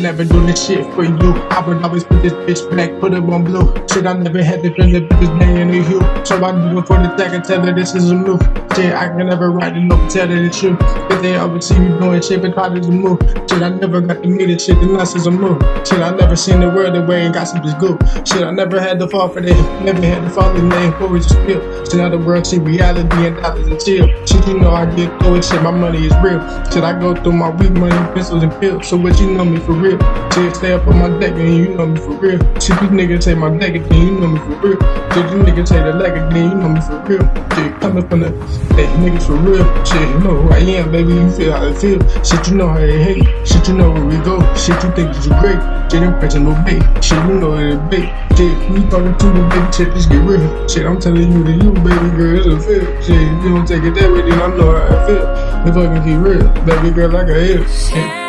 never do this shit for you. I would always put this bitch back, put it on blue. Shit, I never had to feel the bitch day in the hue. So I do it for the tech and tell her this is a move. Shit, I can never write it no tell her the truth. If they ever see you doing shit, but try to move. Shit, I never got to meet it, shit, the nuts is a move. Shit, I never seen the world away and got some just good. Shit, I never had to fall for that. Never had to fall in name for it just feel. Shit, now the world see reality and dollars and chill. Shit, you know I get through it, shit, my money is real. Shit, I go through my weak money, pencils and pills. So what you know me for real? Shit, stay up on my deck and you know me for real. Shit, these niggas say my deck again, you know me for real. Shit, these niggas say the leg again, you know me for real. Shit, coming from the hey, niggas for real. Shit, you know who I am, baby, you feel how it feel. Shit, you know how they hate. Shit, you know where we go. Shit, you think that you great. Shit, impressing no bait. Shit, you know it bait. Shit, we talking to the big shit, let's get real. Shit, I'm telling you that you, baby girl, it's a feel. Shit, you don't take it that way, then I know how I feel. If I can keep real, baby girl, like a hell. Shit.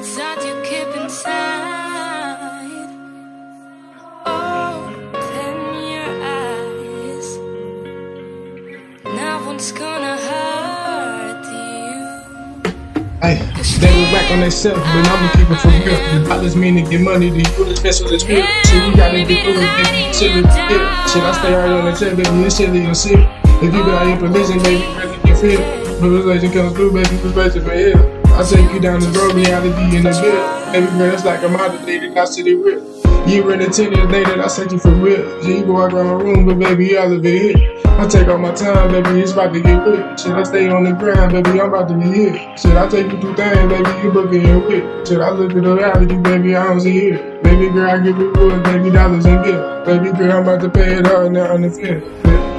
That you keep inside. Oh, open your eyes. No one's gonna hurt you. Hey, they will back on themselves, but I'ma keep it for real. The dollars mean to get money, the you the pencils is real. Shit, we gotta get through it, baby. Shit. Shit, I stay hard on the tip, baby. This shit is shit. If you got oh, your position, baby, really can feel. Realization comes through, baby, perspective for here. I take you down the road, reality in the bed. Baby girl, it's like date and I city real. You were in the ten the day that I set you for real. Yeah, you go walk around my room, but baby, all of it hit. I take all my time, baby, it's about to get lit. Shit, I stay on the ground, baby, I'm about to be here. Shit, I take you through things, baby, you looking in with. Shit, I look at the reality, baby, I don't see it. Baby girl, I give you wood, baby, dollars and gift. Baby girl, I'm about to pay it all now on the fifth.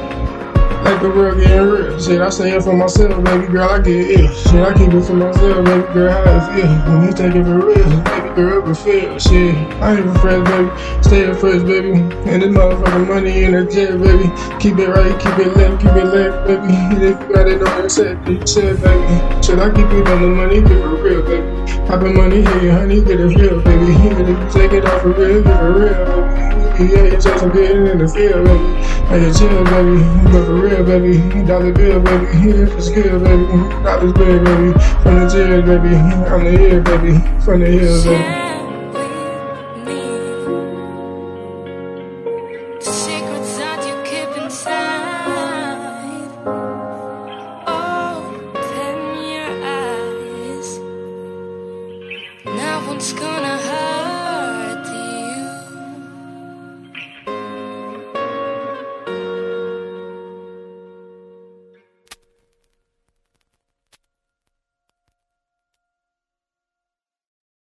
World getting real. Shit, I say it for myself, baby girl, I get ill. Shit, I keep it for myself, baby girl, how it feel. When you take it for real, baby girl, it feel. Shit, I ain't fresh, baby. Stay first, baby. And this motherfucking money in the jet, baby. Keep it right, keep it left, keep it left, baby. And if you got it on your set, you said, baby. Shit, I keep it on the money, keep it real, baby. Poppin' money, hey, honey, get it real, baby. And if you take it off for real, get for real, baby. Yeah, you just some getting in the field, baby. Hey, you chill, baby. But for real, baby. Dollar bill, baby. Yeah, it's good, baby. Dollars bill, baby. From the jail, baby. I'm the hill, baby. From the hills, baby.